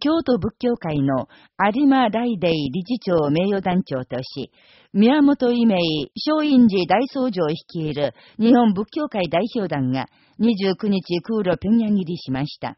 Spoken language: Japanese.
京都仏教会の有馬大デイ理事長名誉団長とし、宮本伊明松陰寺大僧正率いる日本仏教会代表団が29日空路平壌入りしました。